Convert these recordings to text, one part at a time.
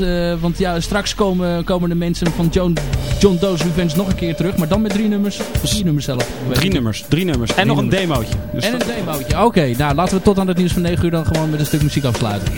Uh, want ja, straks komen, komen de mensen van John, John Doe's Revenge nog een keer terug. Maar dan met drie nummers. Vier nummers zelf. Drie nummers. Drie nummers. En nog een demootje. Dus en een demootje. Oké, okay, nou laten we tot aan het nieuws van 9 uur dan gewoon met een stuk muziek afsluiten.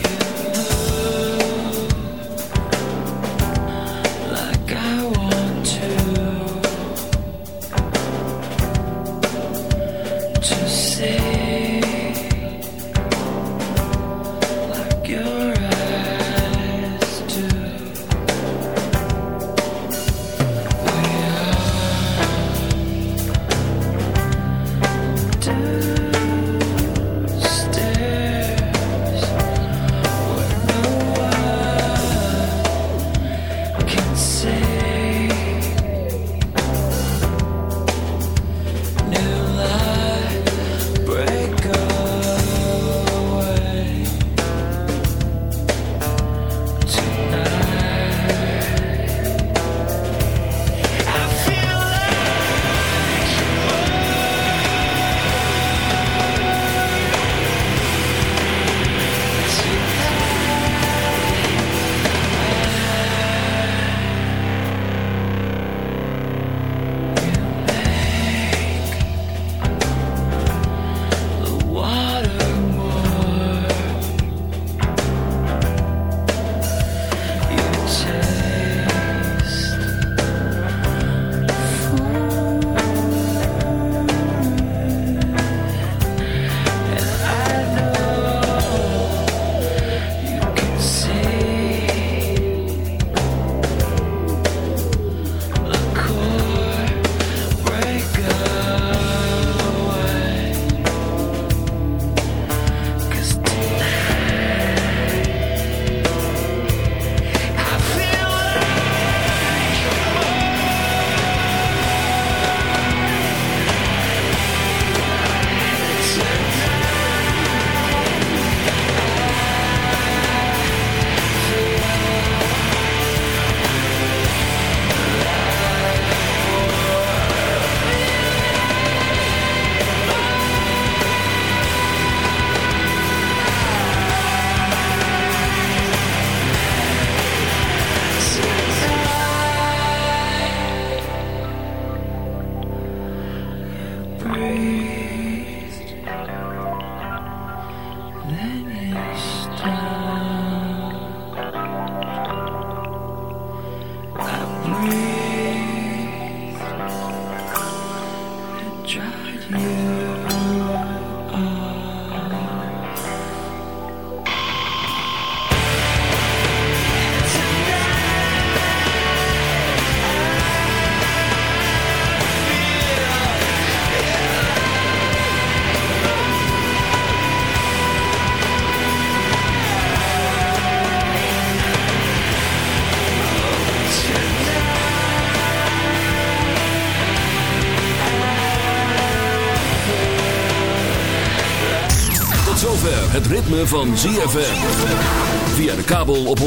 Van ZFM. Via de kabel op 104.5.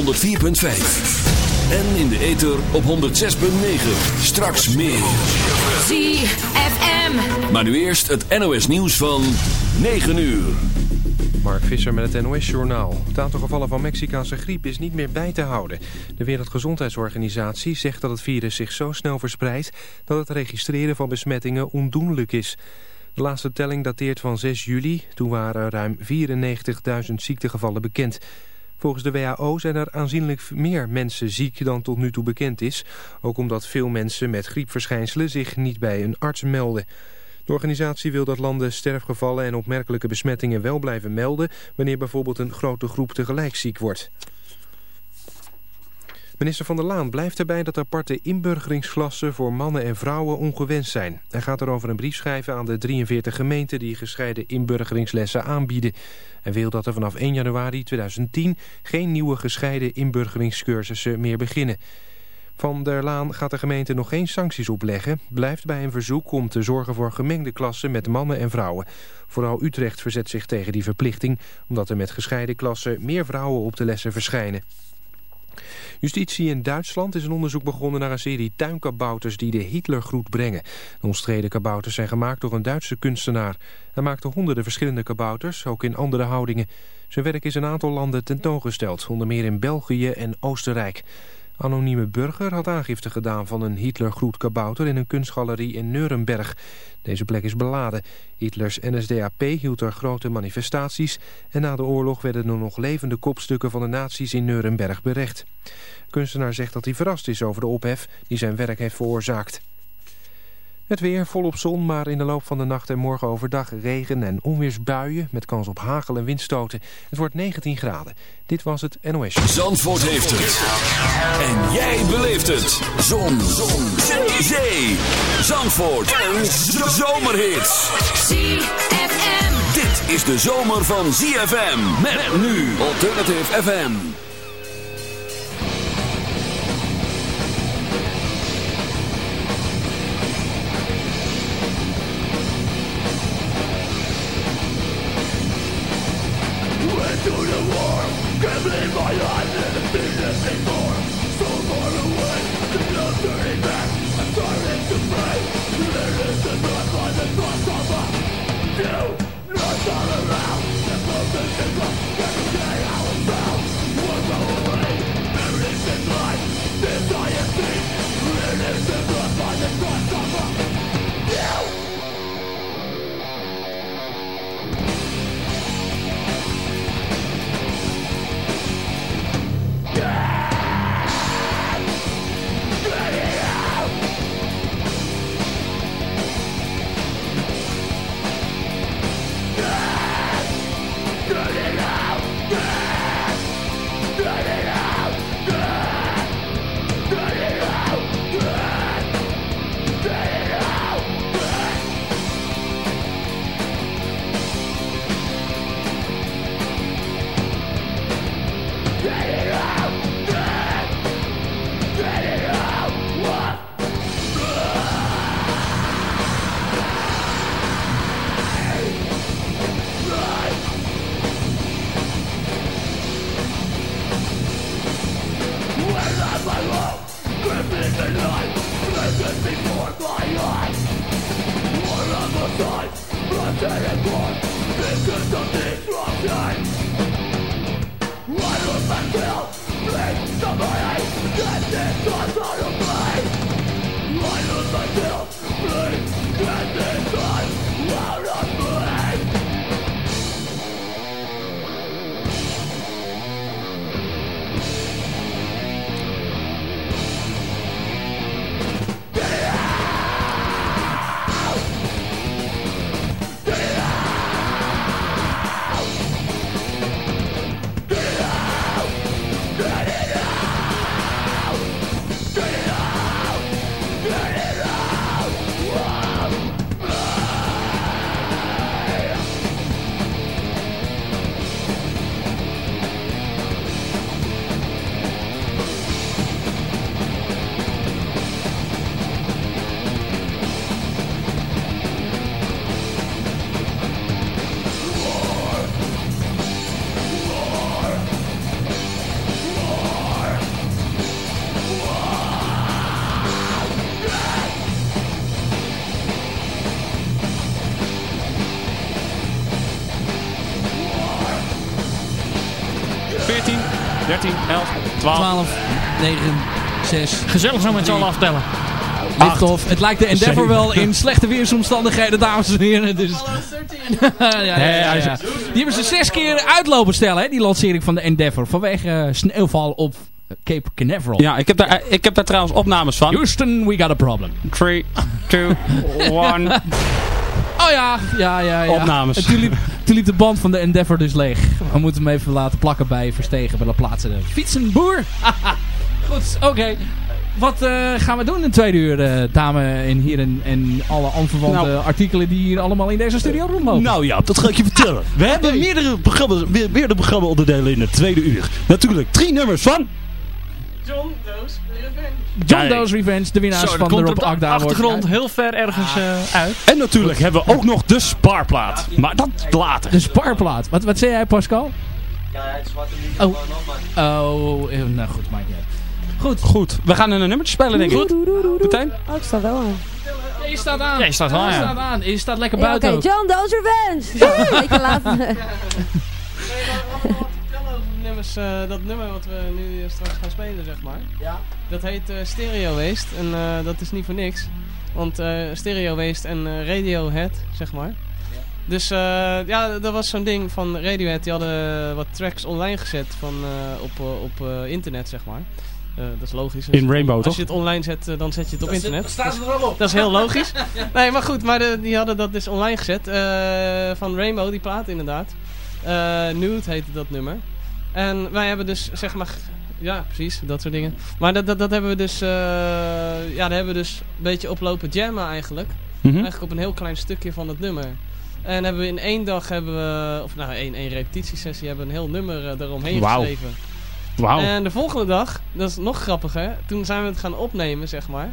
En in de ether op 106.9. Straks meer. ZFM. Maar nu eerst het NOS nieuws van 9 uur. Mark Visser met het NOS-journaal. Het aantal gevallen van Mexicaanse griep is niet meer bij te houden. De Wereldgezondheidsorganisatie zegt dat het virus zich zo snel verspreidt... dat het registreren van besmettingen ondoenlijk is... De laatste telling dateert van 6 juli. Toen waren ruim 94.000 ziektegevallen bekend. Volgens de WHO zijn er aanzienlijk meer mensen ziek dan tot nu toe bekend is. Ook omdat veel mensen met griepverschijnselen zich niet bij een arts melden. De organisatie wil dat landen sterfgevallen en opmerkelijke besmettingen wel blijven melden... wanneer bijvoorbeeld een grote groep tegelijk ziek wordt. Minister Van der Laan blijft erbij dat aparte inburgeringsklassen voor mannen en vrouwen ongewenst zijn. Hij gaat erover een brief schrijven aan de 43 gemeenten die gescheiden inburgeringslessen aanbieden. Hij wil dat er vanaf 1 januari 2010 geen nieuwe gescheiden inburgeringscursussen meer beginnen. Van der Laan gaat de gemeente nog geen sancties opleggen. Blijft bij een verzoek om te zorgen voor gemengde klassen met mannen en vrouwen. Vooral Utrecht verzet zich tegen die verplichting... omdat er met gescheiden klassen meer vrouwen op de lessen verschijnen. Justitie in Duitsland is een onderzoek begonnen naar een serie tuinkabouters die de Hitlergroet brengen. De omstreden kabouters zijn gemaakt door een Duitse kunstenaar. Hij maakte honderden verschillende kabouters, ook in andere houdingen. Zijn werk is in een aantal landen tentoongesteld, onder meer in België en Oostenrijk. Anonieme burger had aangifte gedaan van een Hitlergroet kabouter in een kunstgalerie in Nuremberg. Deze plek is beladen. Hitlers NSDAP hield er grote manifestaties en na de oorlog werden er nog levende kopstukken van de nazi's in Nuremberg berecht. Kunstenaar zegt dat hij verrast is over de ophef die zijn werk heeft veroorzaakt. Het weer volop zon, maar in de loop van de nacht en morgen overdag regen en onweersbuien met kans op hagel en windstoten. Het wordt 19 graden. Dit was het NOS. Zandvoort heeft het. En jij beleeft het. Zon. zon. Zee. Zee. Zandvoort. Een zomerhit. ZFM. Dit is de zomer van ZFM. Met nu Alternative FM. One go Get this on fire, please! I lose myself 12, 9, 6. Gezellig zo met z'n allen aftellen. Lichthof. Het lijkt de Endeavour wel in slechte weersomstandigheden, dames en heren. Dus... ja, ja, Die hebben ze zes keer uitlopen stellen, hè, die lancering van de Endeavour. Vanwege eh, sneeuwval op Cape Canaveral. Ja, ik heb, daar, ik heb daar trouwens opnames van. Houston, we got a problem. 3, 2, 1. Oh ja, ja, ja. ja. Opnames. toen liep de band van de Endeavour dus leeg. We moeten hem even laten plakken bij Verstegen bij de plaatsen. Fietsenboer. Goed, oké. Wat uh, gaan we doen in tweede uur, uh, dame en heren en alle aanverwante nou, artikelen die hier allemaal in deze studio rondlopen? Nou ja, dat ga ik je vertellen. We hebben meerdere, programma's, meerdere programma-onderdelen in het tweede uur. Natuurlijk drie nummers van... John Doe's Revenge. John Doe's Revenge, de winnaars Zo, van de Rob Agda achtergrond heel ver ergens uh, uit. En natuurlijk hebben we ook nog de spaarplaat. Maar dat later. De spaarplaat. Wat, wat zei jij Pascal? Ja, het zwarte Oh. op, maar... Oh, eh, nou goed, maakt niet uit. Goed. Goed, we gaan een nummertje spelen denk ik. Meteen? Oh, ik sta wel aan. Ja, je staat aan. Ja, je staat wel Ja, aan. Je staat aan. Je staat lekker Ja, Oké, buiten ook. John Doe's Revenge! Een beetje eh, dat nummer wat we nu straks gaan spelen, zeg maar. Ja. Dat heet eh, Stereo Waste en eh, dat is niet voor niks. Want eh, Stereo Waste en eh, Radiohead, zeg maar. Dus eh, ja, dat was zo'n ding van Radiohead. Die hadden wat tracks online gezet van, eh, op, eh, op eh, internet, zeg maar. Eh, dat is logisch. In Rainbow, Als je het online zet, dan zet je het op internet. Staat er wel op. Dat is heel logisch. Nee, maar goed, maar de- die hadden dat dus online gezet. eh, van Rainbow, die plaat inderdaad. Eh Nude heette dat nummer. En wij hebben dus, zeg maar... Ja, precies, dat soort dingen. Maar dat, dat, dat hebben we dus... eh, ja, daar hebben we dus een beetje oplopen jammen eigenlijk. Mhm. Eigenlijk op een heel klein stukje van het nummer. En hebben we in één dag hebben we... Of nou, één, één repetitiesessie hebben we een heel nummer eh, daaromheen Wauw. geschreven. Wauw. En de volgende dag, dat is nog grappiger, toen zijn we het gaan opnemen, zeg maar.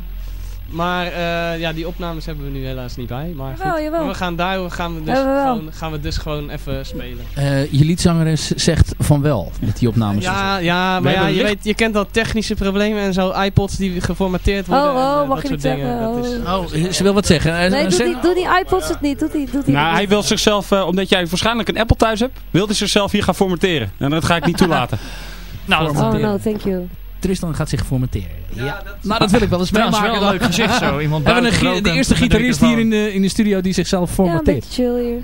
Maar eh, ja, die opnames hebben we nu helaas niet bij. Maar Jawel, goed, jawel. we gaan daar gaan we dus, gewoon, gaan we dus gewoon even spelen. Eh, je liedzangeres zegt van wel met die opnames. Ja, ja maar ja, je, weet, je kent al technische problemen en zo. iPods die geformateerd worden. Oh, oh, en, eh, mag dat je soort niet dingen. zeggen? Dat is, Oh, ze wil wat zeggen. Nee, doet zeg- die, doet die iPods het niet. Doet die, doet die Nou, hij wil zichzelf, eh, omdat jij waarschijnlijk een Apple thuis hebt, wil hij zichzelf hier gaan formateren. En dat ga ik niet toelaten. Nou, Oh no, thank you. Tristan gaat zich formateren. Ja, Nou, dat wil ik wel eens trouwens meemaken. wel een dan. leuk gezicht zo. Iemand We hebben de eerste gitarist hier in de, in de studio die zichzelf Ja, een formateert. chill hier.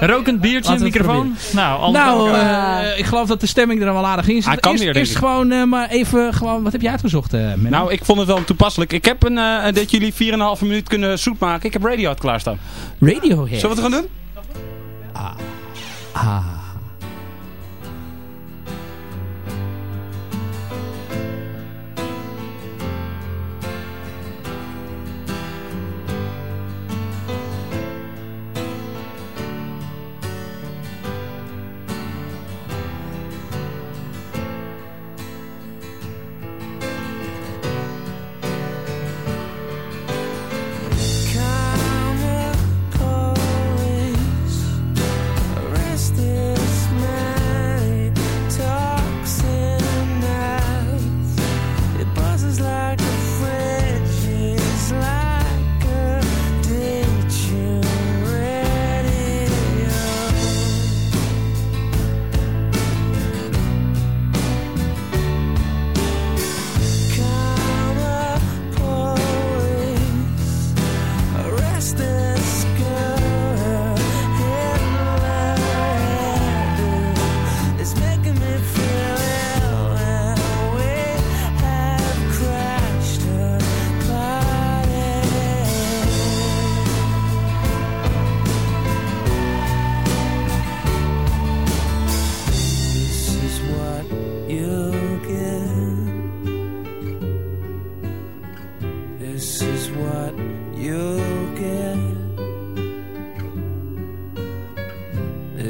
Rokend biertje, het microfoon. Nou, nou, elkaar. eh, ik geloof dat de stemming er wel aardig in zit. Hij kan eerst, weer, denk eerst ik. gewoon eh, maar even, gewoon, wat heb je uitgezocht, eh? Nou, ik vond het wel toepasselijk. Ik heb een, eh, dat jullie 4,5 minuut kunnen zoet maken. Ik heb Radiohead klaarstaan. Radiohead. Zullen we het gaan doen? Ah. It's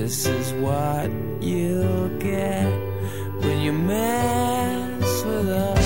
This is what you'll get when you mess with us.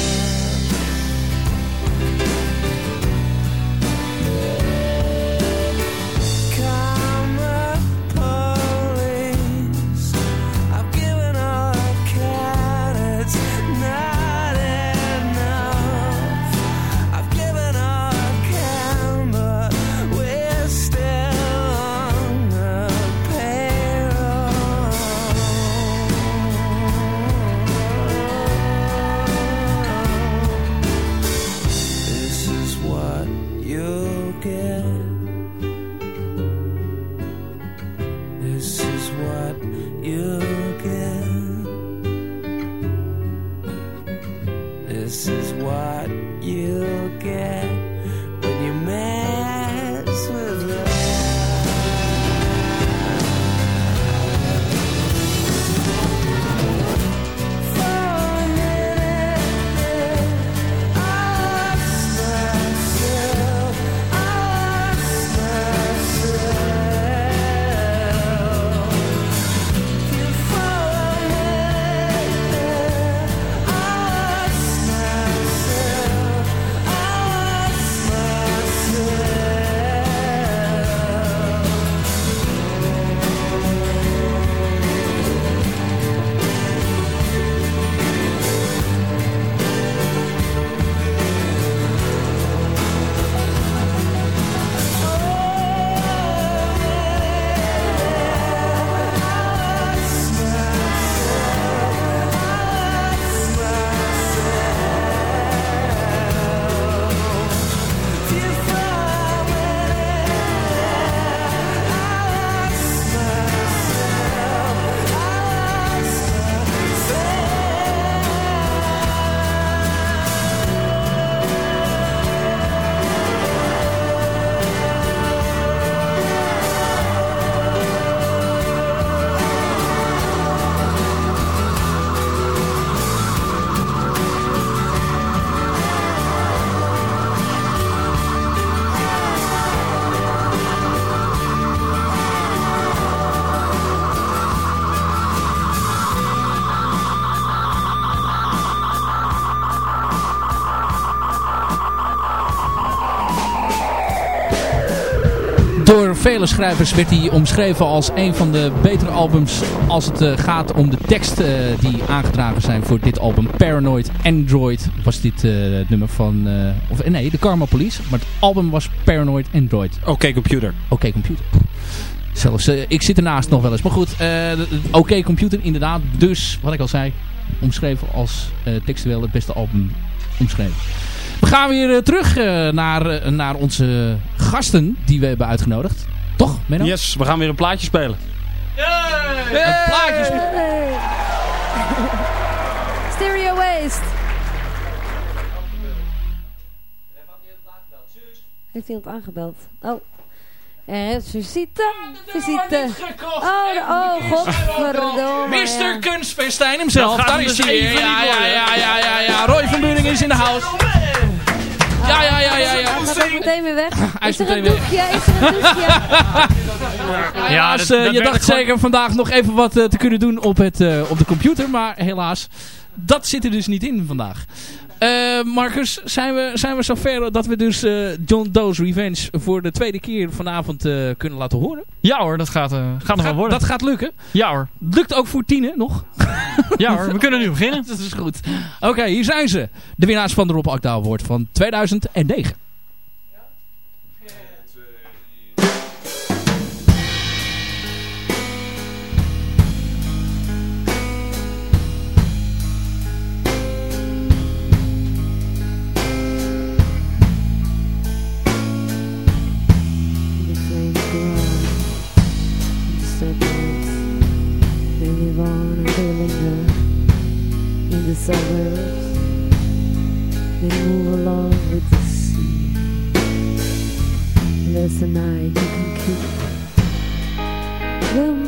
Vele schrijvers werd hij omschreven als een van de betere albums als het eh, gaat om de teksten eh, die aangedragen zijn voor dit album. Paranoid Android was dit eh, het nummer van... eh, of nee, de Karma Police. Maar het album was Paranoid Android. Oké, computer. Oké computer. Zelfs, eh, ik zit ernaast nog wel eens. Maar goed, eh, oké computer inderdaad. Dus, wat ik al zei, omschreven als eh, textueel het beste album omschreven. We gaan weer eh, terug eh, naar, eh, naar onze gasten die we hebben uitgenodigd. Menno? Yes, we gaan weer een plaatje spelen. Een plaatje spelen. Hey. Stereo Waste. Heeft iemand aangebeld? Oh. Er is visite. Visite. Oh, de- oh, godverdomme. Mr. Kunstfestijn hemzelf. Daar is dus hij. Ja, worden. ja, ja, ja, ja. Roy van Buringen is in de house. Ja, ja, ja, ja, ja. Hij gaat meteen weer weg. Hij is is er een meteen weg. doekje? Is er een doekje? Helaas, dat- eh, dat je dacht gewoon- zeker vandaag nog even wat eh, te kunnen doen op, het, eh, op de computer. Maar helaas, dat zit er dus niet in vandaag. Eh, Marcus, zijn we, zijn we zover dat we dus eh, John Doe's Revenge voor de tweede keer vanavond eh, kunnen laten horen? Ja hoor, dat gaat, gaat nog wel worden. dat gaat lukken. Ja hoor. Lukt ook voor Tine nog. Ja hoor, we kunnen nu beginnen. dat is goed. Oké, hier zijn ze. De winnaars van de Rob Akda Award van 2009. Suburbs. They move along with the sea. There's a night you can keep. The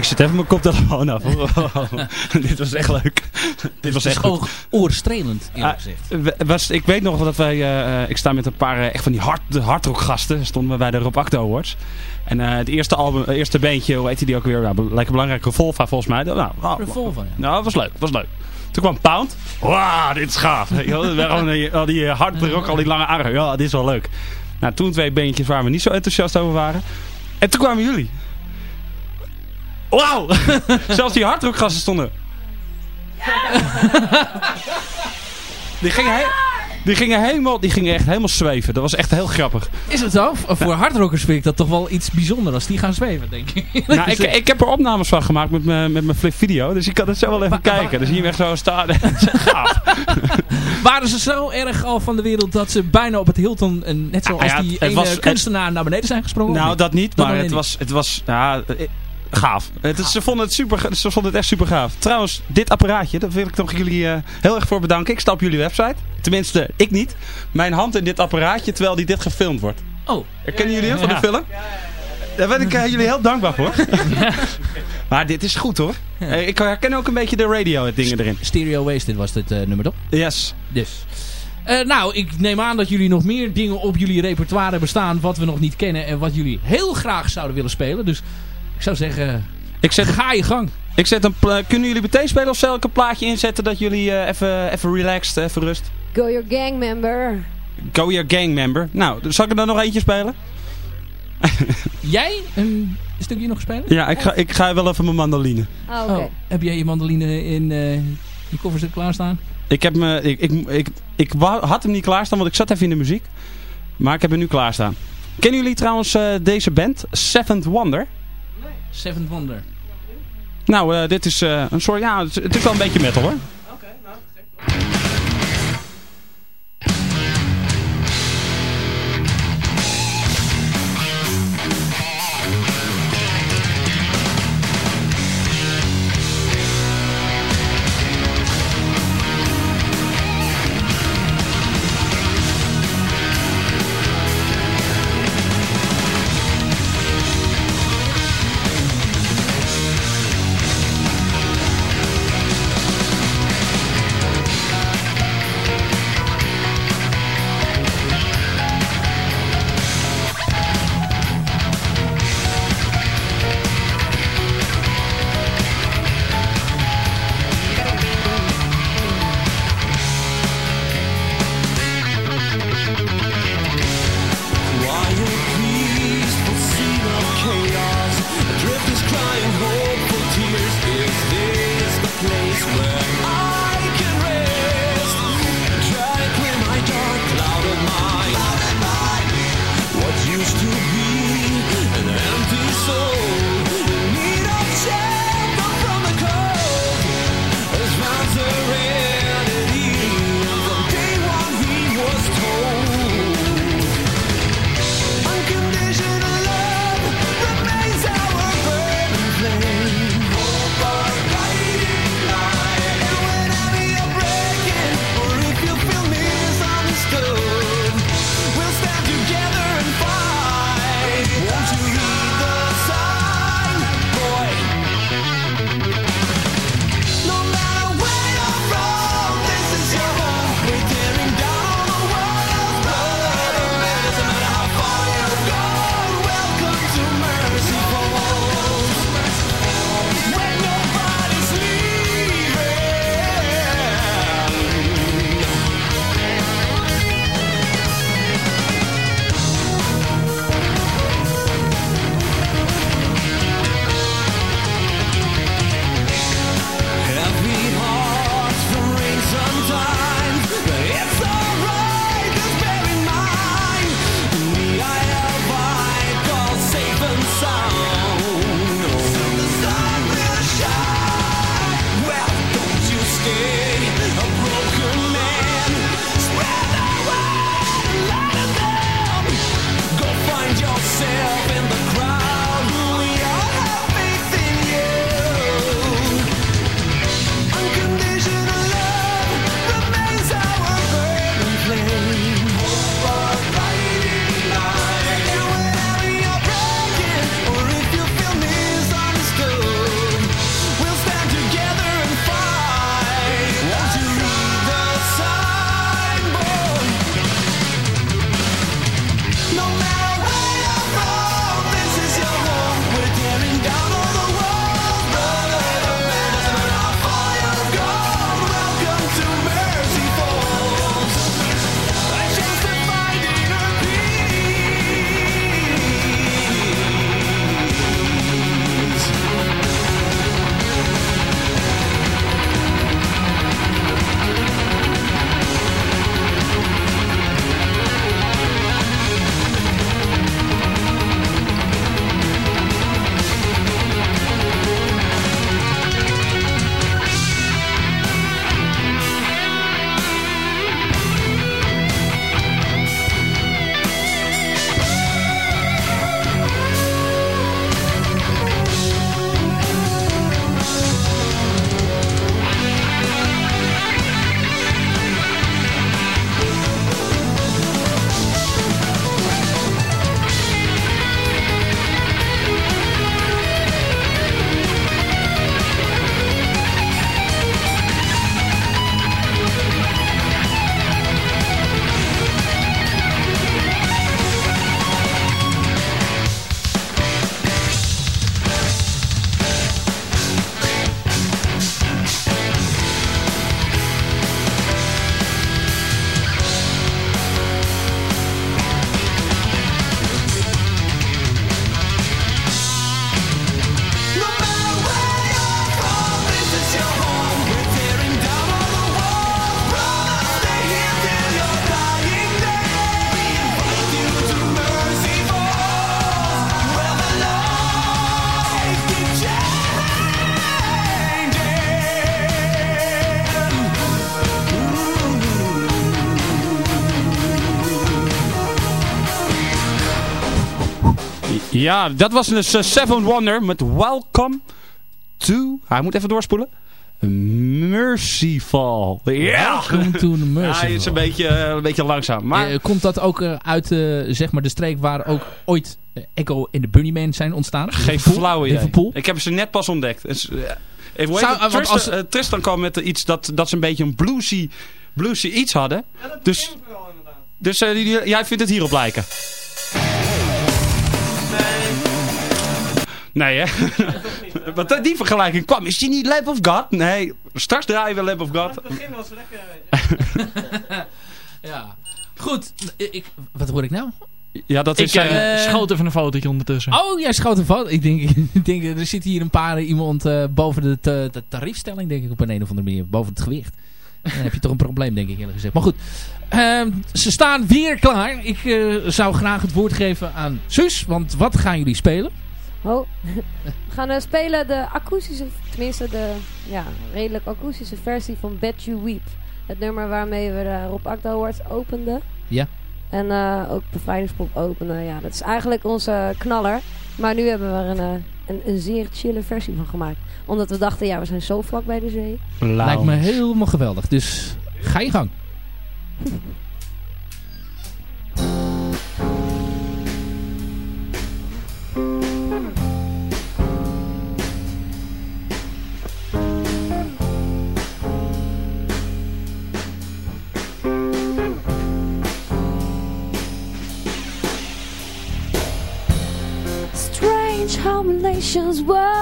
Ik zet even mijn koptelefoon af. Dit was echt leuk. Dit was echt goed. Oog, oorstrelend, eerlijk Ah, gezegd. we- was, ik weet nog dat wij, eh, eh, ik sta met een paar eh, echt van die hard, de hardrock gasten, stonden we bij de Rob Acto Awards. En het eerste album, het eerste beentje, hoe heette die ook weer? Nou, lijkt een belangrijke Volva volgens mij. Nou, nou, Revolver, ja. nou, dat was leuk, was leuk. Toen kwam Pound. Wauw, dit is gaaf. Gewoon, al die hardrock, al die lange armen. Ja, dit is wel leuk. Nou, toen twee beentjes waar we niet zo enthousiast over waren. En toen kwamen jullie. Wauw! Zelfs die hardrockgasten stonden. Die gingen, die gingen helemaal, die gingen echt helemaal zweven. Dat was echt heel grappig. Is het zo? Voor hardrockers vind ik dat toch wel iets bijzonders als die gaan zweven, denk ik. Nou, ik, ik heb er opnames van gemaakt met mijn met mijn flip video. Dus ik kan het zo wel even kijken. Dan zie je hem echt zo staan. Gaaf. Waren ze zo erg al van de wereld dat ze bijna op het Hilton, eh, net zoals Ah, ja, die ene was- kunstenaar, naar beneden zijn gesprongen? Nou, niet? dat niet, maar het niet. was, het was ja, eh, gaaf. Het is, ze, vonden het super, ze vonden het echt super gaaf. Trouwens, dit apparaatje, daar wil ik toch jullie eh, heel erg voor bedanken. Ik sta op jullie website. Tenminste, ik niet. Mijn hand in dit apparaatje terwijl die dit gefilmd wordt. Oh. Kennen jullie hem van de Ja. film? Daar ben ik eh, jullie heel dankbaar voor. maar dit is goed hoor. Eh, ik herken ook een beetje de radio dingen erin. Stereo Wasted was dit eh, nummer toch? Yes. Dus. Eh, nou, ik neem aan dat jullie nog meer dingen op jullie repertoire hebben staan wat we nog niet kennen en wat jullie heel graag zouden willen spelen. Dus ik zou zeggen, Ik zet, ga je gang. ik zet een Kunnen jullie meteen spelen of zal ik een plaatje inzetten dat jullie eh, even, even relaxed, even rust? Go your gang member. Go Your Gang Member. Nou, zal ik er dan nog eentje spelen? Jij een stukje nog spelen? Ja, ik ga, ik ga wel even mijn mandoline. Ah, oké. Oh, heb jij je mandoline in eh je kofferzet klaarstaan? Ik, heb me, ik, ik, ik, ik had hem niet klaarstaan, want ik zat even in de muziek. Maar ik heb hem nu klaarstaan. Kennen jullie trouwens eh, deze band? Seventh Wonder? Seventh Wonder. Nou, eh, dit is eh, een soort... Ja, het, het is wel een beetje metal hoor. Ja, dat was dus uh, Seven Wonder met Welcome to... Hij moet even doorspoelen. Mercyfall. Ja! Welcome to the Mercyfall. Ja, hij is een beetje, uh, een beetje langzaam. Maar... Uh, komt dat ook uh, uit zeg maar de streek waar ook ooit Echo in de Bunnyman zijn ontstaan? Geen flauw idee. Ik heb ze net pas ontdekt. Dus, even Zou, Tristan, als, Tristan kwam met iets dat, dat ze een beetje een bluesy, bluesy iets hadden. Ja, dat dus wel inderdaad. Dus jij vindt het hierop lijken? Nee, hè? Want die vergelijking kwam. Is die niet Lamp of God? Nee, straks draaien we Lamp of God. het begin was lekker. ja. Goed. Ik, wat hoor ik nou? Ja, dat ik is... Uh, schoot even een fotootje ondertussen. Oh, jij schoot een foto. Ik denk, ik denk er zit hier een paar iemand uh, boven de, de, tariefstelling, denk ik, op een, een of andere manier. Boven het gewicht. Dan heb je toch een probleem, denk ik eerlijk gezegd. Maar goed, uh, ze staan weer klaar. Ik uh, zou graag het woord geven aan Sus. Want wat gaan jullie spelen? Oh, we gaan uh, spelen de akoestische, tenminste de ja, redelijk akoestische versie van Bet You Weep. Het nummer waarmee we de Rob Akda Awards openden. Ja. En uh, ook Bevrijdingspop openen. Ja, dat is eigenlijk onze knaller. Maar nu hebben we er een, een, een zeer chille versie van gemaakt. Omdat we dachten, ja, we zijn zo vlak bij de zee. Lijkt me helemaal geweldig. Dus ga je gang. passions were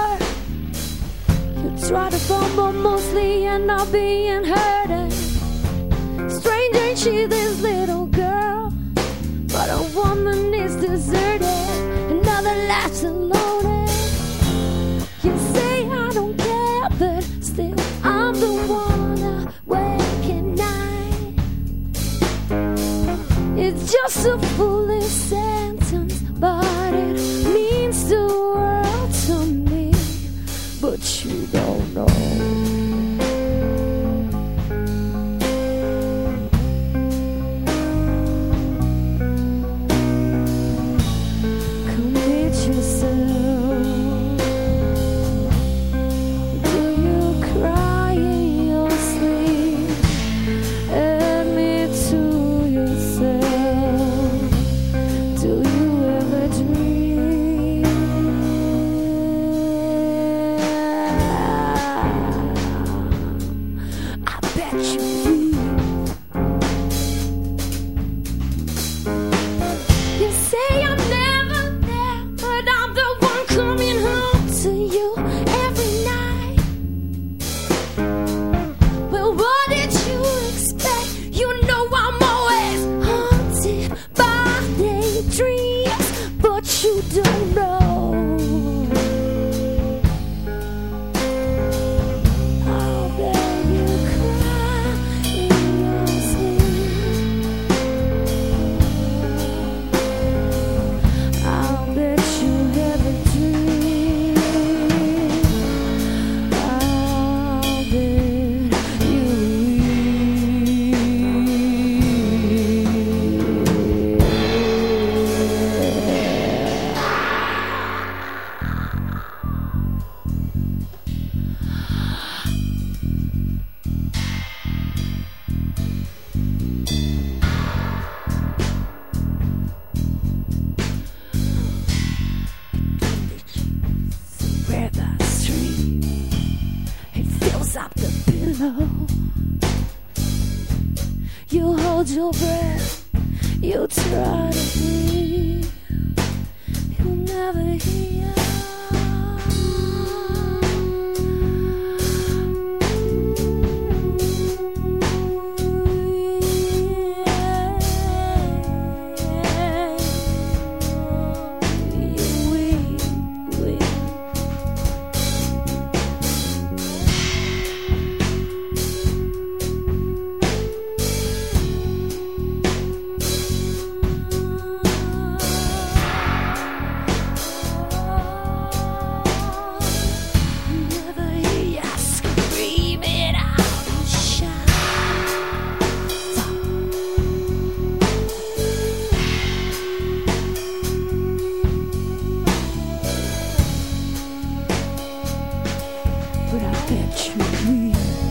but I bet you will.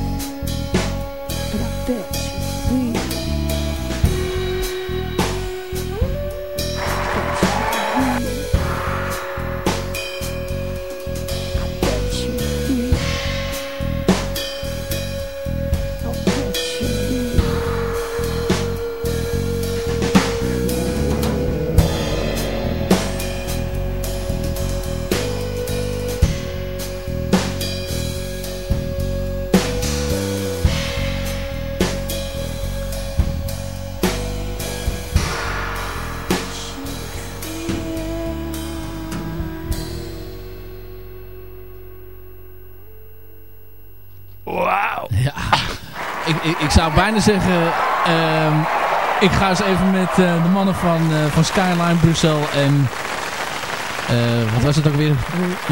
Zou bijna zeggen... Ehm, ik ga eens even met uh, de mannen van, uh, van Skyline Brussel en uh, wat was het ook weer?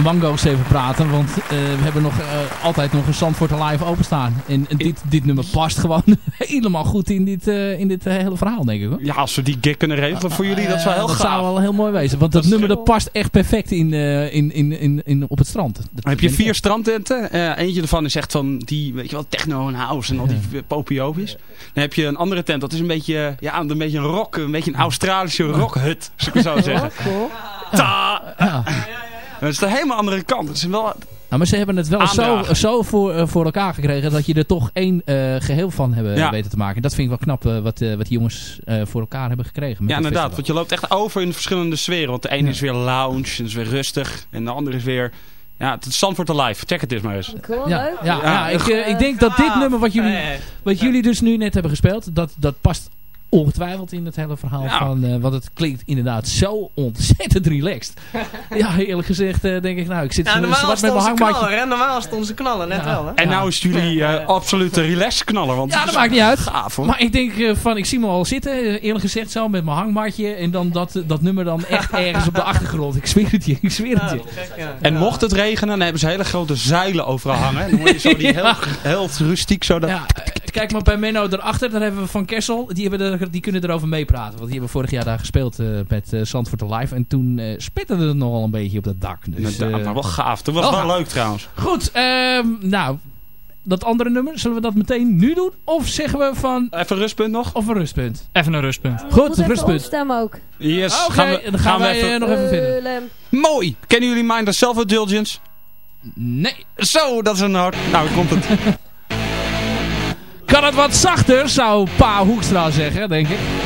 Mango's even praten. Want uh, we hebben nog, uh, altijd nog een Zandvoort Live openstaan. En, en dit, dit nummer past gewoon helemaal goed in dit, in dit hele verhaal, denk ik. Hoor. Ja, als we die gig kunnen regelen voor jullie, dat zou heel dat gaaf. zou wel heel mooi wezen. Want dat, dat nummer dat past echt perfect in, in, in, in, in, op het strand. Dat heb je vier strandtenten. eentje ervan is echt van die, weet je wel, techno en house en al die ja. popiopies. Dan heb je een andere tent, dat is een beetje, ja, een beetje een rock, een beetje een Australische rockhut, zou ik zo zeggen. Ta! Ja. Dat is de helemaal andere kant. Het is wel... Nou, maar ze hebben het wel zo, zo voor, uh, voor elkaar gekregen dat je er toch één uh, geheel van hebben ja. weten te maken. Dat vind ik wel knap uh, wat, wat die jongens voor elkaar hebben gekregen. ja, inderdaad. Festival. Want je loopt echt over in verschillende sferen. Want de ene ja. is weer lounge en is weer rustig. En de andere is weer... Ja, het is Stanford Alive. Check het eens maar eens. Cool, ja. Ja, ja, ik, ik denk dat dit nummer wat jullie, wat jullie dus nu net hebben gespeeld, dat, dat past ongetwijfeld in het hele verhaal ja. van, uh, want het klinkt inderdaad zo ontzettend relaxed. ja, eerlijk gezegd uh, denk ik, nou, ik zit ja, zo zwart met mijn hangmatje. Knaller, hè? Normaal is het onze knallen, net ja. wel. Hè? En nou is het jullie uh, absolute relax knaller. Want ja, dat maakt niet uit. Gaaf, maar ik denk van, ik zie me al zitten, eerlijk gezegd zo, met mijn hangmatje. En dan dat, dat nummer dan echt ergens op de achtergrond. Ik zweer het je, ik zweer het je. En mocht het regenen, dan hebben ze hele grote zeilen overal hangen. Dan hoor je zo die heel, heel rustiek zo. Dat... kijk maar bij Menno erachter, daar hebben we Van Kessel. Die, hebben er, die kunnen erover meepraten. Want die hebben vorig jaar daar gespeeld uh, met uh, Zandvoort Live. En toen uh, spitterde het nogal een beetje op dat dak. Dus, Inderdaad, maar wel gaaf. Dat was wel, wel leuk trouwens. Goed, um, nou... Dat andere nummer, zullen we dat meteen nu doen? Of zeggen we van... Even een rustpunt nog? Of een rustpunt? Even een rustpunt. Goed, een rustpunt. stem ook. Yes, Oké, okay, dan gaan, gaan wij we even... nog even vinden. Mooi! Kennen jullie Mind of Self-Indulgence? Nee. Zo, dat is een hard. Nou, komt het. Kan het wat zachter, zou Pa Hoekstra zeggen, denk ik.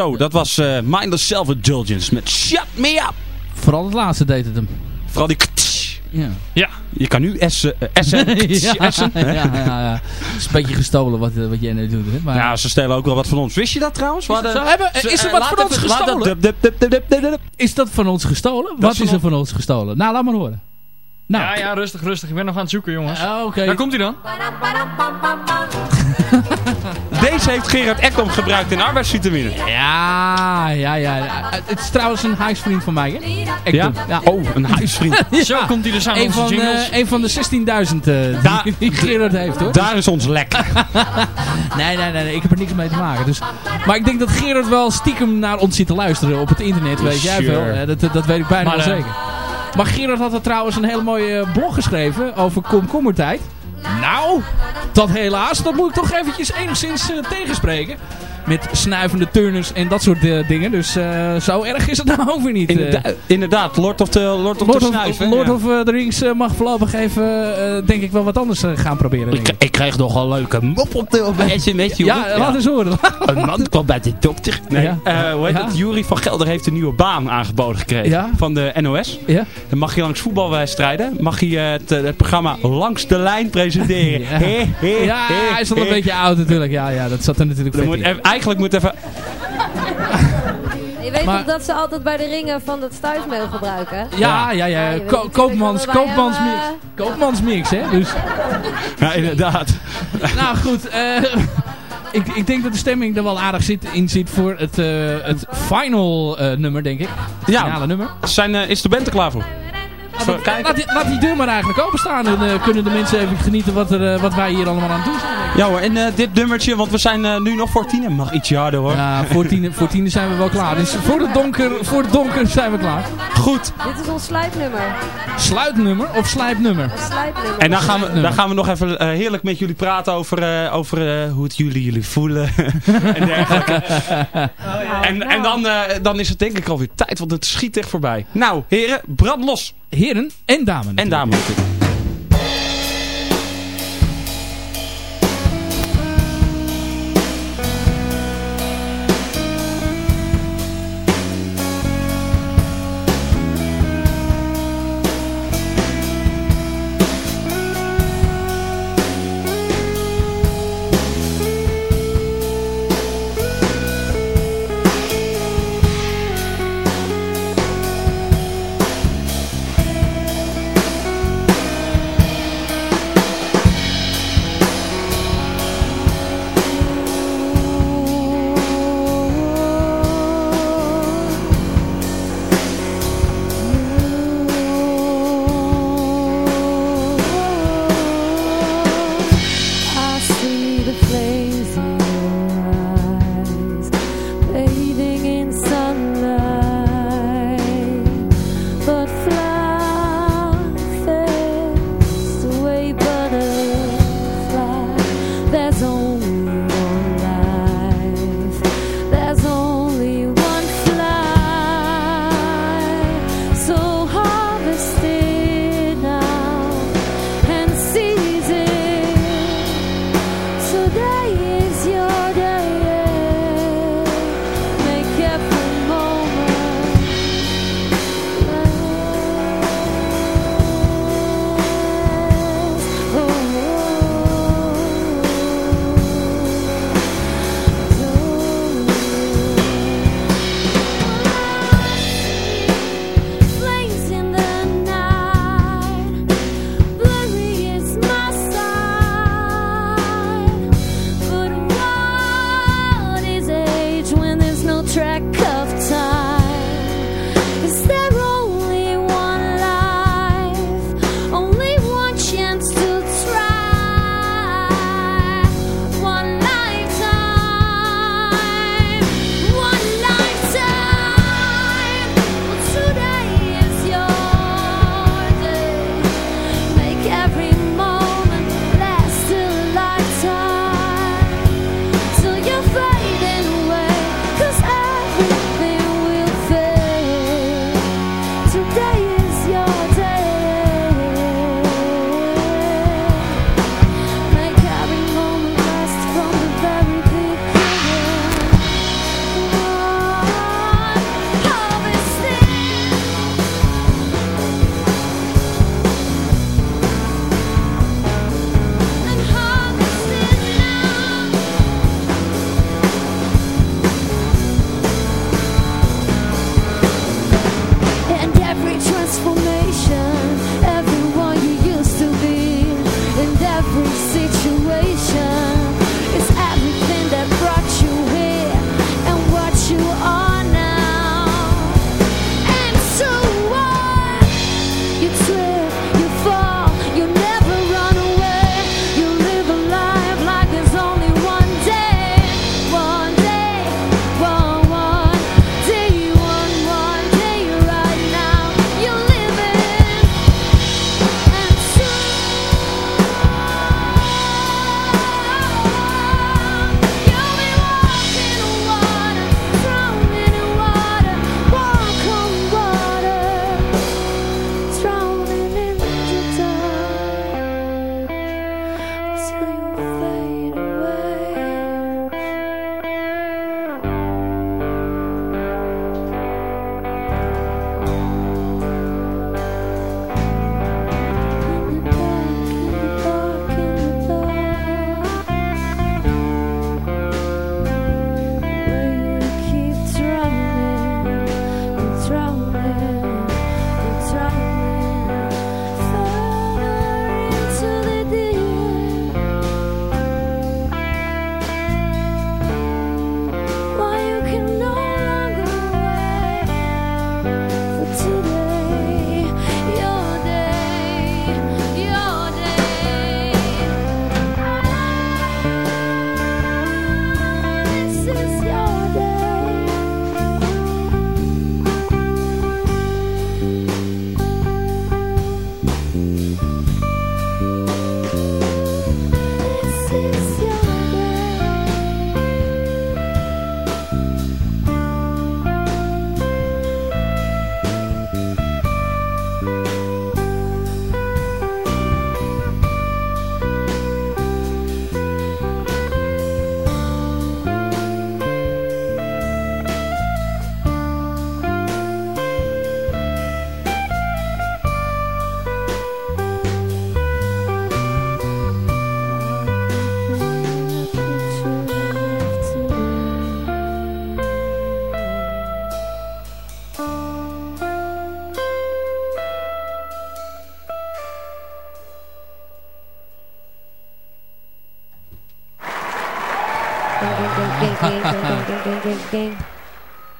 Zo, dat was uh, Mindless Self-Indulgence met Shut Me Up. Vooral het laatste deed het hem. Vooral die... Ja. ja. Je kan nu essen. ja, ja, ja, ja. Het is een beetje gestolen wat, wat jij nu doet. Hè? Maar... Ja, ze stelen ook wel wat van ons. Wist je dat trouwens? Is, hadden, hebben, is er wat van ons gestolen? Is dat van ons gestolen? Wat is er van ons gestolen? Nou, laat maar horen. Nou. Ja, ja, rustig, rustig. Ik ben nog aan het zoeken, jongens. Uh, okay. Daar komt hij dan. Deze heeft Gerard Ekdom gebruikt in arbeidsvitamine. Ja, ja, ja. Het is trouwens een huisvriend van mij, hè? Ja? ja? Oh, een huisvriend. ja. Zo komt hij dus aan een van, uh, een van de 16.000 uh, Daar, die Gerard heeft, hoor. Daar is ons lek. nee, nee, nee, nee, ik heb er niks mee te maken. Dus, maar ik denk dat Gerard wel stiekem naar ons zit te luisteren op het internet, weet jij veel. Dat, dat weet ik bijna maar, wel zeker. Maar Gerard had er trouwens een hele mooie blog geschreven over komkommertijd. Nou, dat helaas, dat moet ik toch eventjes enigszins uh, tegenspreken. Met snuivende turners en dat soort uh, dingen. Dus uh, zo erg is het nou ook weer niet. Inderdaad, inderdaad Lord of the, Lord of Lord the Snuif. Of, Lord ja. of the Rings mag voorlopig even, denk ik, wel wat anders gaan proberen. Ik, ik, kreeg nog een leuke mop op de sms. Ja, ja, laat eens horen. een man kwam bij de dokter. Nee, ja. hoe heet? Jury van Gelder heeft een nieuwe baan aangeboden gekregen. Van de NOS. Ja. Dan mag je langs voetbalwedstrijden. Mag je het, het, programma Langs de Lijn presenteren. ja, he, he, ja he, hij is al een beetje oud natuurlijk. Ja, ja, dat zat er natuurlijk moet even, Eigenlijk moet even... Je weet maar, toch dat ze altijd bij de ringen van het stuifmeel gebruiken? Ja, ja, ja. ja. Ko koopmans, koopmans, mix. koopmans mix, hè. Dus. Ja, inderdaad. nou goed, uh, ik, ik denk dat de stemming er wel aardig zit, in zit voor het, uh, het final uh, nummer, denk ik. Het ja, finale nummer. Zijn instrumenten klaar voor? Laat, laat, laat, die, laat, die, deur maar eigenlijk openstaan en uh, kunnen de mensen even genieten wat, er, uh, wat wij hier allemaal aan het doen zijn. Ja hoor, en uh, dit nummertje, want we zijn nu nog voor tien. Mag ietsje harder hoor. Ja, voor tien, voor tien zijn we wel klaar. Dus voor het donker, voor het donker zijn we klaar. Goed. Dit is ons sluitnummer. Sluitnummer of slijpnummer? Een sluitnummer. En dan gaan we, dan gaan we nog even heerlijk met jullie praten over, over hoe het jullie jullie voelen en dergelijke. Oh, ja. En, en dan, dan is het denk ik alweer tijd, want het schiet echt voorbij. Nou heren, brand los. Heren en dames. En dames natuurlijk.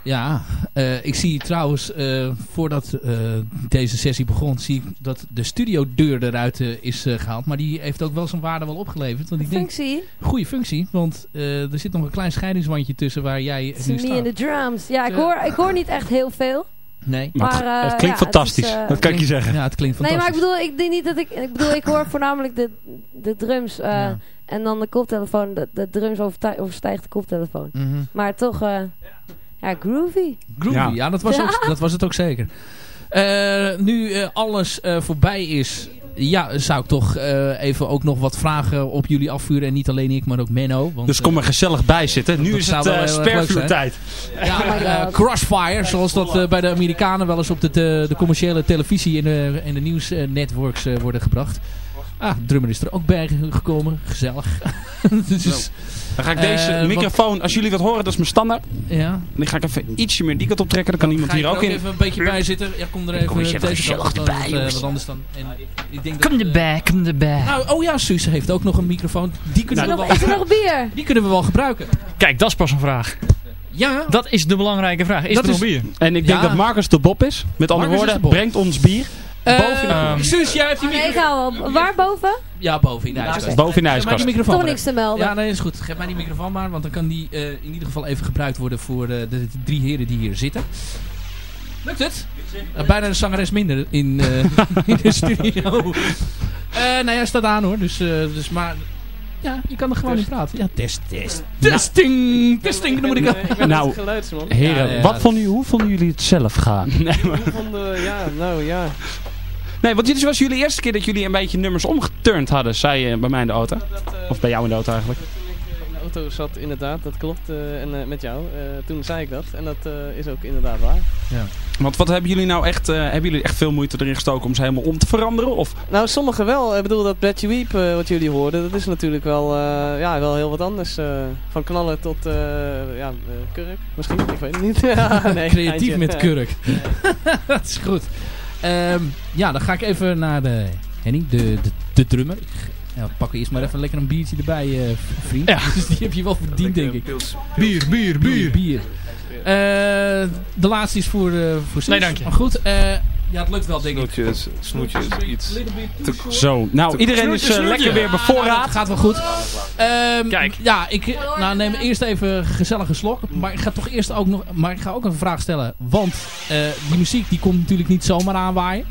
Ja, uh, ik zie trouwens, uh, voordat uh, deze sessie begon, zie ik dat de studiodeur eruit is gehaald. Maar die heeft ook wel zijn waarde wel opgeleverd. Want ik functie? Denk, goede functie, want er zit nog een klein scheidingswandje tussen waar jij nu staat. me in de drums. Ja, ik hoor, ik hoor niet echt heel veel. Nee. Maar, maar het klinkt ja, fantastisch, het is, dat kan ik je zeggen. Ja, het klinkt fantastisch. Nee, maar ik bedoel, ik denk niet dat ik... Ik bedoel, ik hoor voornamelijk de, de drums ja. En dan de koptelefoon. De, de drums overstijgt de koptelefoon. Mm -hmm. Maar toch... Ja, groovy. Groovy, ja, ja dat, was ja. Ook, dat was het ook zeker. Uh, nu uh, alles uh, voorbij is, ja, zou ik toch even ook nog wat vragen op jullie afvuren. En niet alleen ik, maar ook Menno. Want, dus kom er gezellig bij zitten. Nu is het uh, spervuur tijd. Ja, oh Crossfire, zoals dat bij de Amerikanen wel eens op de, de, de commerciële televisie en de, in de nieuwsnetworks worden gebracht. Ah, drummer is er ook bij gekomen. Gezellig. dus, dan ga ik deze uh, microfoon, wat... als jullie wat horen, dat is mijn standaard. Ja. Dan ga ik even ietsje meer die kant optrekken. Dan kan iemand hier ook in. even een beetje bij zitten. Ja, kom er even, kom even deze kant erbij. Uh, wat anders dan. En ik denk kom erbij, kom erbij. Nou, oh ja, Suus heeft ook nog een microfoon. Die kunnen, nou, we, nog, wel, nog bier? die kunnen we wel gebruiken. Kijk, dat is pas een vraag. Ja. Dat is de belangrijke vraag. Is dat er nog bier? En ik denk dat Marcus de Bob is. Met andere woorden, brengt ons bier. Uh, boven Suus, jij hebt die microfoon. Nee, ik hou wel. Waar boven? Ja, boven in de ijskast. Boven in de ijskast. die microfoon Toch niks te melden. Ja, nee, is goed. Geef mij die microfoon maar, want dan kan die uh, in ieder geval even gebruikt worden voor uh, de, de, drie heren die hier zitten. Lukt het? Uh, bijna een zangeres minder in, in de studio. nou ja, staat aan hoor. Dus, dus maar ja, je kan er gewoon in praten. Ja, test, test. Testing! Testing, dan moet ik ook. Nou, heren, ja, ja, wat vonden, hoe vonden jullie het zelf gaan? Nee, maar... Hoe vonden, ja, nou ja. Nee, want dit was jullie eerste keer dat jullie een beetje nummers omgeturnd hadden, zei je bij mij in de auto. Dat, uh, of bij jou in de auto eigenlijk. Toen ik in de auto zat, inderdaad, dat klopt. Uh, en uh, met jou. toen zei ik dat. En dat is ook inderdaad waar. Ja. Want wat hebben jullie nou echt, hebben jullie echt veel moeite erin gestoken om ze helemaal om te veranderen? Of? Nou, sommigen wel. Ik bedoel, dat Bletchy Weep, wat jullie hoorden, dat is natuurlijk wel, ja, wel heel wat anders. van knallen tot, ja, kurk misschien, ik weet het niet. ja, nee, Creatief met kurk. dat is goed. Um, ja, dan ga ik even naar de Henning, de, de, de drummer. Ja, pak eerst maar even lekker een biertje erbij, uh, vriend. Ja. Dus die heb je wel verdiend, denk ik. Bier, bier, bier. bier. Uh, de laatste is voor, uh, voor Nee, dank je. Maar goed, ja, het lukt wel, denk ik. Snoetjes, snoetjes, iets. Te, Zo, nou, iedereen is lekker weer bevoorraad. Gaat wel goed. Um, Kijk. Ja, ik nou, neem eerst even een gezellige slok. Maar ik ga toch eerst ook nog, maar ik ga ook een vraag stellen. Want die muziek die komt natuurlijk niet zomaar aanwaaien.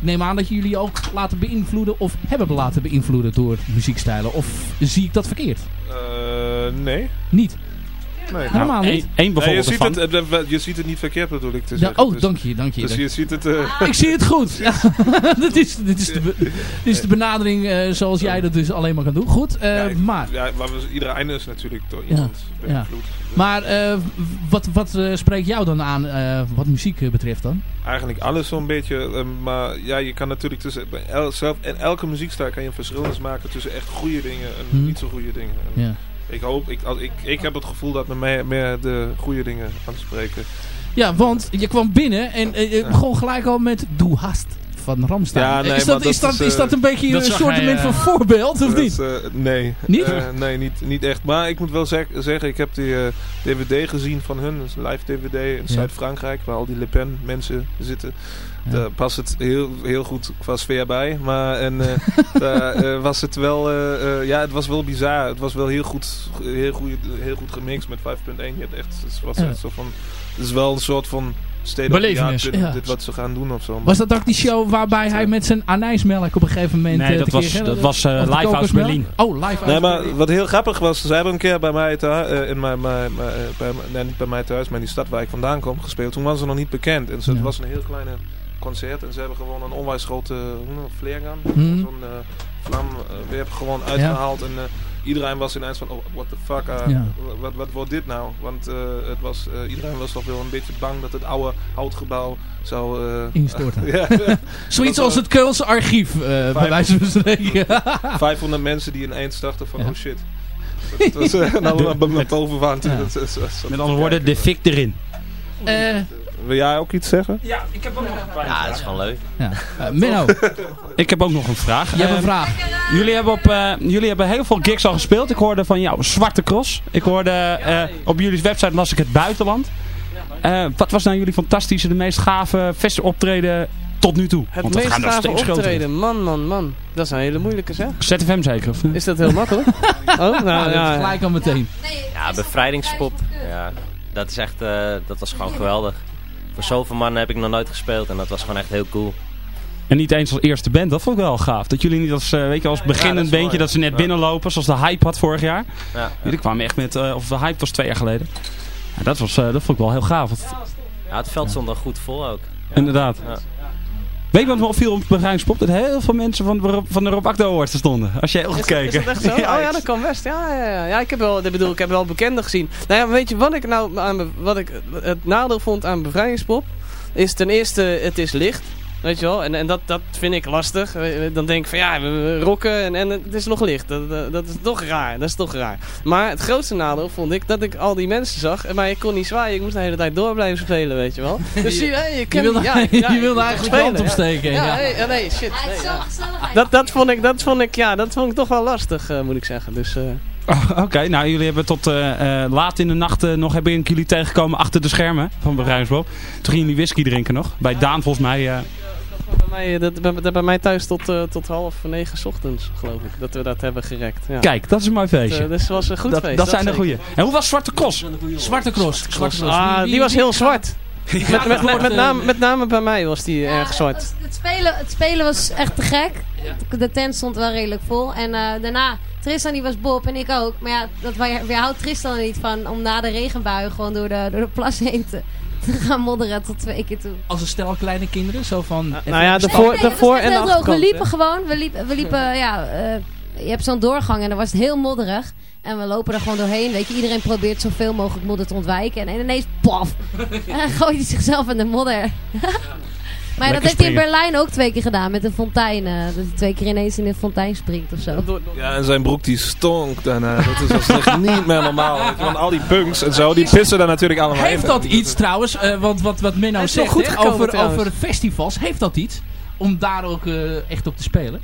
Ik neem aan dat jullie ook laten beïnvloeden of hebben laten beïnvloeden door muziekstijlen. Of zie ik dat verkeerd? Uh, nee. Niet? Nee. Helemaal niet. Eén nee, je, ziet het, je ziet het niet verkeerd bedoel ik te ja, Oh, dus, dank je, dank je. Dus je ziet het... Uh... Ik zie het goed. Ja. dit, is, dit, is de, dit is de benadering uh, zoals jij dat dus alleen maar kan doen. Goed, uh, ja, maar... Ja, maar iedere einde is natuurlijk door iemand ja. beïnvloed. Ja. Maar wat, wat spreekt jou dan aan wat muziek betreft dan? Eigenlijk alles zo'n beetje. maar ja, je kan natuurlijk tussen... El, zelf, in elke muziekstijl kan je een verschil maken tussen echt goede dingen en hmm. niet zo goede dingen. En, ja. Ik hoop, ik, ik, ik heb het gevoel dat me meer, meer de goede dingen aanspreken. Ja, want je kwam binnen en uh, je begon gelijk al met Doe Hast van Ramstein. Ja, nee, is, dat, is, dat, is, uh, is dat een beetje een soort hij, uh, van voorbeeld, of niet? Is, nee. Niet? nee, niet, niet echt. Maar ik moet wel zeg, zeggen, ik heb die DVD gezien van hun. Dat is een live DVD in ja. Zuid-Frankrijk, waar al die Le Pen mensen zitten. Ja. Daar past het heel, heel goed qua sfeer bij. Maar en, uh, daar uh, was het wel... Uh, ja, het was wel bizar. Het was wel heel goed, heel goed, heel goed gemixt met 5.1. Je hebt echt... Het was echt zo van... Het is wel een soort van... Belevenis. Ja, dit, ja. dit wat ze gaan doen of zo. Was dat ook die show waarbij hij met zijn anijsmelk op een gegeven moment... Nee, dat was, dat was uh, Lifehouse Berlin. Oh, Lifehouse Nee, maar wat heel grappig was... Ze hebben een keer bij mij thuis... Uh, in mijn, mijn, mijn, bij, nee, niet bij mij thuis, maar in die stad waar ik vandaan kom gespeeld. Toen waren ze nog niet bekend. En zo, het was een heel kleine concert. En ze hebben gewoon een onwijs grote flaregun. Mm. Zo'n uh, vlam uh, weer gewoon uitgehaald. Ja. En uh, iedereen was ineens van, oh, what the fuck, ja. wat, wat wordt dit nou? Want het was, iedereen was toch wel een beetje bang dat het oude houtgebouw zou... Instorten. ja, Zoiets als het Keulse archief, bij wijze van spreken. 500 mensen die ineens dachten van, oh shit. Dat was uh, nou. Ja. Met andere woorden, de fik erin. Uh, Wil jij ook iets zeggen? Ja, ik heb ook nog een Ja, dat is gewoon leuk. Ja. Uh, Menno. ik heb ook nog een vraag. Je hebt een vraag. Jullie hebben, op, uh, jullie hebben heel veel gigs al gespeeld. Ik hoorde van jou Zwarte Cross. Ik hoorde uh, op jullie website las ik het buitenland. wat was nou jullie fantastische, de meest gave optreden tot nu toe? Het Want meest gave optreden, man, man, man. Dat is een hele moeilijke zeg. ZFM zeker? Of? Is dat heel makkelijk? oh, nou, ja, ja, gelijk al meteen. Ja, bevrijdingspop. Ja, dat is echt, dat was gewoon geweldig. Voor zoveel mannen heb ik nog nooit gespeeld en dat was gewoon echt heel cool. En niet eens als eerste band, dat vond ik wel gaaf. Dat jullie niet als, uh, weet je, als beginnend ja, bandje, dat ze net binnenlopen, zoals de Hype had vorig jaar. Ja. Jullie kwamen echt met, uh, of de Hype was twee jaar geleden. Ja, dat, was, uh, dat vond ik wel heel gaaf. Ja, het veld stond dan goed vol ook. Inderdaad. Weet je wat me opviel op Begrijpspop? Dat heel veel mensen van, de, van de Rob Acto Awards stonden. Als jij ook gekeken. Is dat echt zo? ja, oh ja, dat kan best. Ja, ja, ja. ja ik heb wel, ik bedoel, ik heb wel bekenden gezien. Nou ja, weet je wat ik nou aan, wat ik het nadeel vond aan Bevrijdingspop? Is ten eerste, het is licht. Weet je wel? En, en dat, dat vind ik lastig. Dan denk ik van ja, we rocken en, en het is nog licht. Dat, dat is toch raar. Dat is toch raar. Maar het grootste nadeel vond ik dat ik al die mensen zag. Maar ik kon niet zwaaien. Ik moest de hele tijd door blijven spelen, weet je wel. Dus je, hey, je, je wilde, ja, ja, je wilde eigenlijk hand opsteken. Ja, ja. nee, shit. Nee, dat, dat, vond ik, dat, vond ik, ja, dat vond ik toch wel lastig, uh, moet ik zeggen. Dus... Uh, Oh, Oké, nou jullie hebben tot uh, uh, laat in de nacht uh, nog hebben jullie tegengekomen achter de schermen van Begrijpsboom. Toen gingen jullie whisky drinken nog. Bij Daan volgens mij bij mij, dat, bij, bij mij thuis tot, uh, tot half negen ochtends, geloof ik, dat we dat hebben gerekt. Ja. Kijk, dat is een mooi feestje. Dat, uh, dus was een goed dat, feest. Dat, dat zijn de goeie. En hoe was Zwarte Cross? Zwarte Cross. Zwarte Cross. Ah, die was heel zwart. met, met, met, met, name, met name bij mij was die ja, erg zwart. Het, het, spelen, het spelen was echt te gek. De tent stond wel redelijk vol. En uh, daarna, Tristan die was Bob en ik ook. Maar ja, dat, houdt Tristan er niet van om na de regenbui gewoon door de, door de plas heen te, te gaan modderen tot twee keer toe. Als een stel kleine kinderen? Zo van... Nou, nou ja, daarvoor, nee, daarvoor en heel droog. We liepen gewoon. We liepen, we liepen ja... Uh, je hebt zo'n doorgang en dan was het heel modderig. En we lopen er gewoon doorheen. Weet je, iedereen probeert zoveel mogelijk modder te ontwijken. En ineens, paf! en gooit hij zichzelf in de modder. Maar dat heeft hij in Berlijn ook twee keer gedaan met een fontein. Uh, dat hij twee keer ineens in een fontein springt of zo. Ja, en zijn broek die stonk daarna. Dat is echt niet meer normaal. Want al die punks en zo, die pissen daar natuurlijk allemaal Heeft dat iets trouwens, uh, want wat, wat Menno zegt hè, over, over festivals, heeft dat iets? Om daar ook uh, echt op te spelen?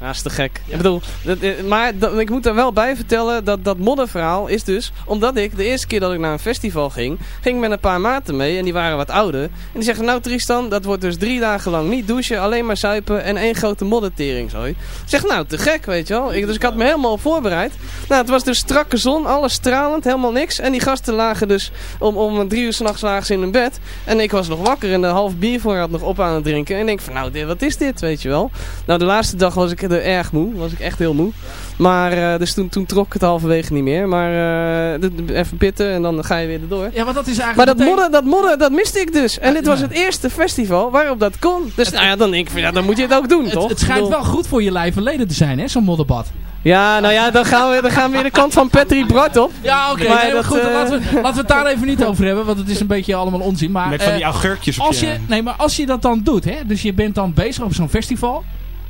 Ja, is te gek. Ik bedoel, eh, maar ik moet er wel bij vertellen dat dat modderverhaal is dus... Omdat ik de eerste keer dat ik naar een festival ging... Ging ik met een paar maten mee en die waren wat ouder. En die zeggen, nou Tristan, dat wordt dus drie dagen lang niet douchen... Alleen maar zuipen en één grote moddertering, zo. Ik zeg, nou te gek, weet je wel. Dus ik had me helemaal voorbereid. Nou, het was dus strakke zon, alles stralend, helemaal niks. En die gasten lagen dus om, om drie uur s'nachts lagen ze in hun bed. En ik was nog wakker en een half bier voor had nog op aan het drinken. En ik denk van, nou, wat is dit, weet je wel. Nou, de laatste dag was ik er erg moe. Was ik echt heel moe. Maar uh, dus toen, toen trok het halverwege niet meer. Maar uh, even pitten en dan ga je weer erdoor. Ja, want dat is eigenlijk... Maar dat modder, dat modder, dat miste ik dus. En dit was het eerste festival waarop dat kon. Dus nou ja, dan denk ik van, ja, dan moet je het ook doen, het, toch? Het schijnt wel goed voor je lijf en leden te zijn, hè, zo'n modderbad. Ja, nou ja, dan gaan we, dan gaan we weer de kant van Patrick Brad op. Ja, oké. Okay, nee, goed, uh... laten, we, laten we het daar even niet over hebben, want het is een beetje allemaal onzin. Maar, Met van die augurkjes op als je. Nee, maar als je dat dan doet, hè, dus je bent dan bezig op zo'n festival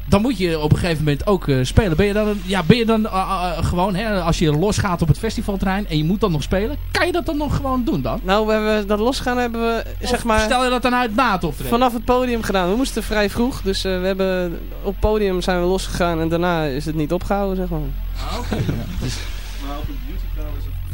dan moet je op een gegeven moment ook uh, spelen. Ben je dan, ja, ben je dan uh, uh, gewoon, hè, als je losgaat op het festivalterrein en je moet dan nog spelen, kan je dat dan nog gewoon doen dan? Nou, we hebben dat losgaan hebben we, of zeg maar... stel je dat dan uit na het optreden? Vanaf het podium gedaan. We moesten vrij vroeg, dus we hebben op het podium zijn we losgegaan en daarna is het niet opgehouden, zeg maar. Ah, oké. Okay. ja. dus, maar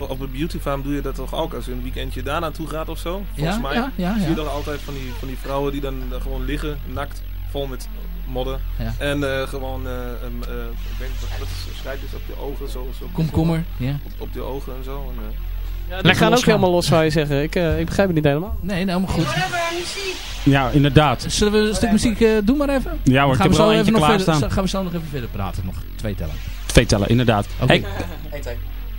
op het een beautyfarm doe je dat toch ook als je een weekendje daar naartoe gaat of zo? Volgens ja, mij ja, ja, zie je dan altijd van die, van die vrouwen die dan gewoon liggen, nakt, vol met modder. Ja. En uh, gewoon, uh, um, uh, ik denk, wat is schrijtjes op je ogen? Zo, zo Komkommer, ja. Op, op je ogen en zo. En, ja, die gaan ook helemaal los, zou je zeggen. Ik, ik begrijp het niet helemaal. Nee, helemaal goed. Ja, inderdaad. Zullen we een stuk muziek doen maar even? Ja hoor, gaan ik heb we er zo even nog verder, staan. Gaan we zo nog even verder praten. Nog twee tellen. Twee tellen, inderdaad. Okay.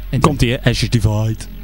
Hey. Komt ie, hè? Ashes Divide.